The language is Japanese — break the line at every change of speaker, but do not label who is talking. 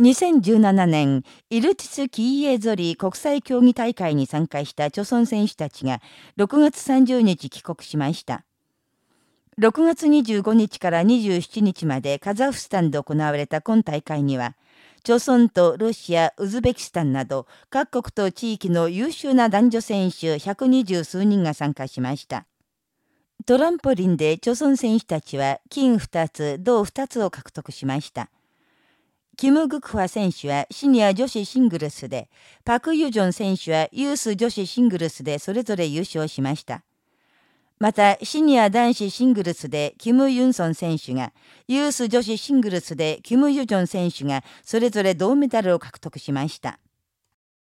2017年、イルティス・キーエゾリ国際競技大会に参加した著村選手たちが6月30日帰国しました。6月25日から27日までカザフスタンで行われた今大会には、朝鮮とロシア、ウズベキスタンなど各国と地域の優秀な男女選手120数人が参加しました。トランポリンで朝鮮選手たちは金2つ、銅2つを獲得しました。キム・グクファ選手はシニア女子シングルスで、パク・ユジョン選手はユース女子シングルスでそれぞれ優勝しました。また、シニア男子シングルスでキム・ユンソン選手が、ユース女子シングルスでキム・ユジョン選手がそれぞれ銅メダルを獲得しました。